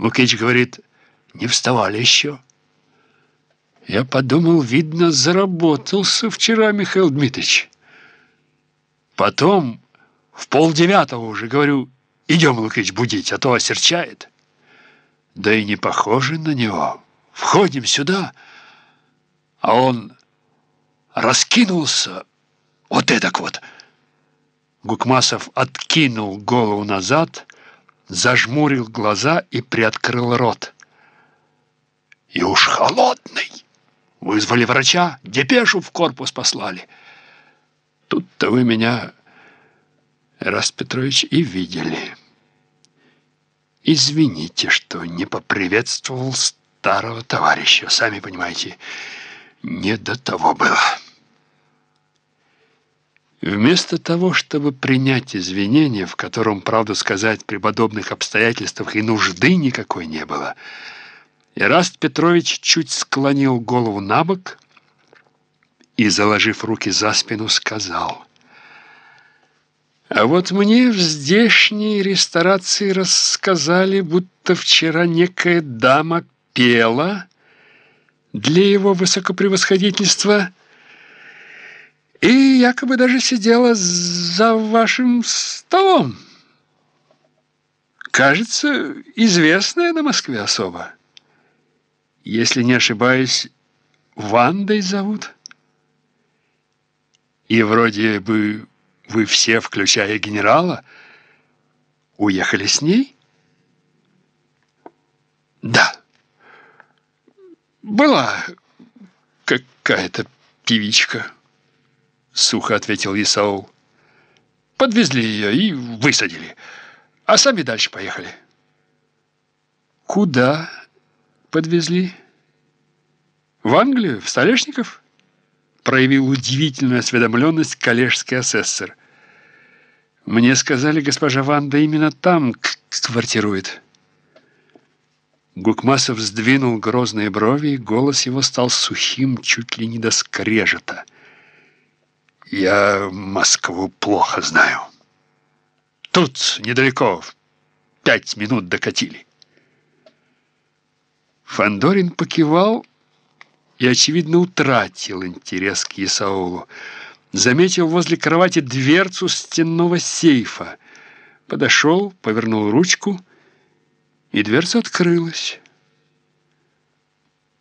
Лукич говорит, не вставали еще. Я подумал, видно, заработался вчера Михаил Дмитриевич. Потом в полдевятого уже говорю, идем, Лукич, будить, а то осерчает. Да и не похоже на него. Входим сюда, а он раскинулся вот эдак вот. Гукмасов откинул голову назад, зажмурил глаза и приоткрыл рот. И уж холодный. Вызвали врача, депешу в корпус послали. Тут-то вы меня, Раст Петрович, и видели. Извините, что не поприветствовал старого товарища. Сами понимаете, не до того было. Вместо того, чтобы принять извинения, в котором, правду сказать, при подобных обстоятельствах и нужды никакой не было, Ираст Петрович чуть склонил голову на бок и, заложив руки за спину, сказал «А вот мне в здешней ресторации рассказали, будто вчера некая дама пела для его высокопревосходительства» и якобы даже сидела за вашим столом. Кажется, известная на Москве особа. Если не ошибаюсь, Вандой зовут. И вроде бы вы все, включая генерала, уехали с ней? Да. Была какая-то певичка. — сухо ответил Исаул. «Подвезли ее и высадили, а сами дальше поехали». «Куда подвезли?» «В Англию? В Столешников?» проявил удивительную осведомленность коллежский асессор. «Мне сказали, госпожа Ванда именно там квартирует». Гукмасов сдвинул грозные брови, и голос его стал сухим, чуть ли не до скрежета – я Москву плохо знаю. Тут недалеко, пять минут докатили. Фандорин покивал и, очевидно, утратил интерес к Исаулу. Заметил возле кровати дверцу стенного сейфа. Подошел, повернул ручку, и дверца открылась.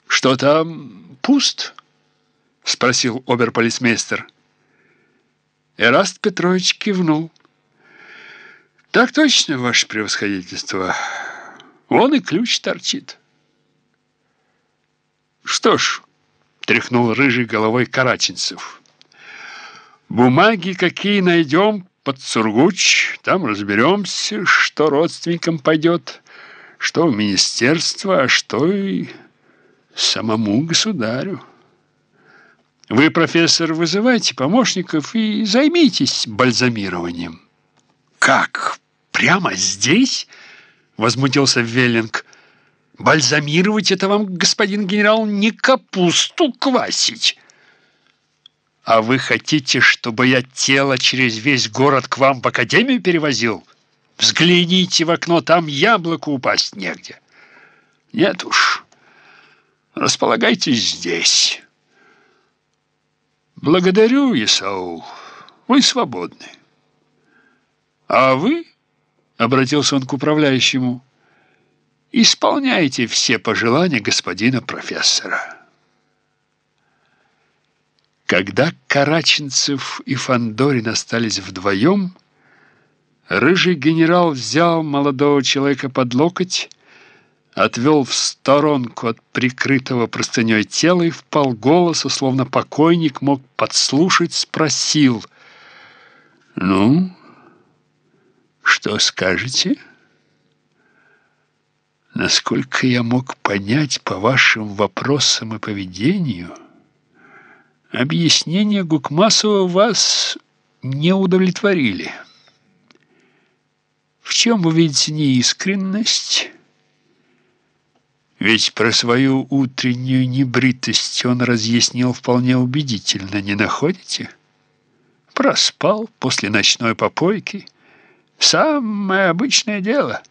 «Что там, пуст?» — спросил оберполицмейстер. Эраст Петрович кивнул. «Так точно, ваше превосходительство. Вон и ключ торчит». «Что ж», — тряхнул рыжий головой Караченцев, «бумаги какие найдем под Сургуч, там разберемся, что родственникам пойдет, что в министерство, а что и самому государю». Вы, профессор, вызывайте помощников и займитесь бальзамированием. Как? Прямо здесь? Возмутился Веллинг. Бальзамировать это вам, господин генерал, не капусту квасить. А вы хотите, чтобы я тело через весь город к вам в академию перевозил? Взгляните в окно, там яблоко упасть негде. Нет уж, располагайтесь здесь». «Благодарю, Исаул, вы свободны». «А вы?» — обратился он к управляющему. «Исполняйте все пожелания господина профессора». Когда Караченцев и Фандорин остались вдвоем, рыжий генерал взял молодого человека под локоть отвел в сторонку от прикрытого простыней тела и вполголоса, словно покойник мог подслушать, спросил «Ну, что скажете?» Насколько я мог понять по вашим вопросам и поведению, объяснения Гукмасова вас не удовлетворили. В чем вы видите неискренность?» Ведь про свою утреннюю небритость он разъяснил вполне убедительно, не находите? Проспал после ночной попойки. Самое обычное дело —